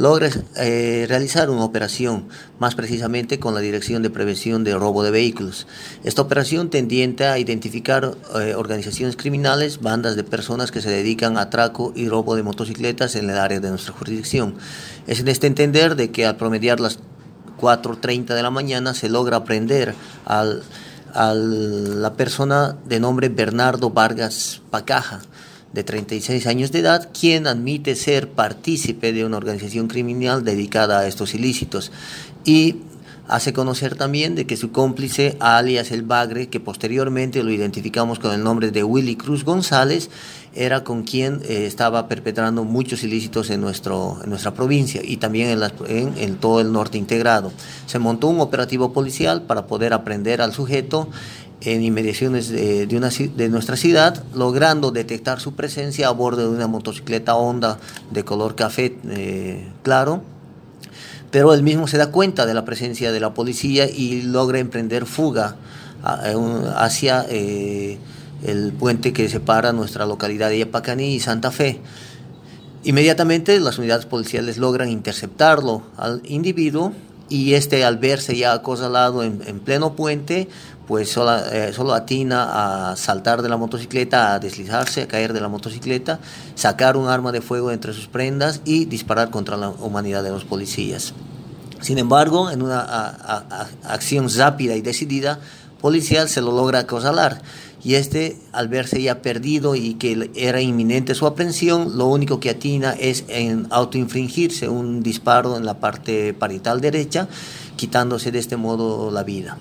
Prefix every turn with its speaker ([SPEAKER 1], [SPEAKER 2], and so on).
[SPEAKER 1] logra eh, realizar una operación, más precisamente con la Dirección de Prevención de Robo de Vehículos. Esta operación tendiente a identificar eh, organizaciones criminales, bandas de personas que se dedican a atraco y robo de motocicletas en el área de nuestra jurisdicción. Es en este entender de que al promediar las 4.30 de la mañana se logra aprender al, a la persona de nombre Bernardo Vargas Pacaja, de 36 años de edad, quien admite ser partícipe de una organización criminal dedicada a estos ilícitos. Y hace conocer también de que su cómplice, alias El Bagre, que posteriormente lo identificamos con el nombre de Willy Cruz González, era con quien eh, estaba perpetrando muchos ilícitos en, nuestro, en nuestra provincia y también en, todo el norte integrado. Se montó un operativo policial para poder aprender al sujeto en inmediaciones de, de, de nuestra ciudad, logrando detectar su presencia a bordo de una motocicleta Honda de color café eh, claro pero él mismo se da cuenta de la presencia de la policía y logra emprender fuga hacia eh, el puente que separa nuestra localidad de Yapacaní y Santa Fe. Inmediatamente las unidades policiales logran interceptarlo al individuo y este al verse ya acosalado en, en pleno puente, pues solo, eh, solo, atina a saltar de la motocicleta, a deslizarse, a caer de la motocicleta, sacar un arma de fuego entre sus prendas y disparar contra la humanidad de los policías. Sin embargo, en una acción rápida y decidida, policial se lo logra acosalar y este al verse ya perdido y que era inminente su aprehensión, lo único que atina es en autoinfringirse un disparo en la parte parital derecha, quitándose de este modo la vida.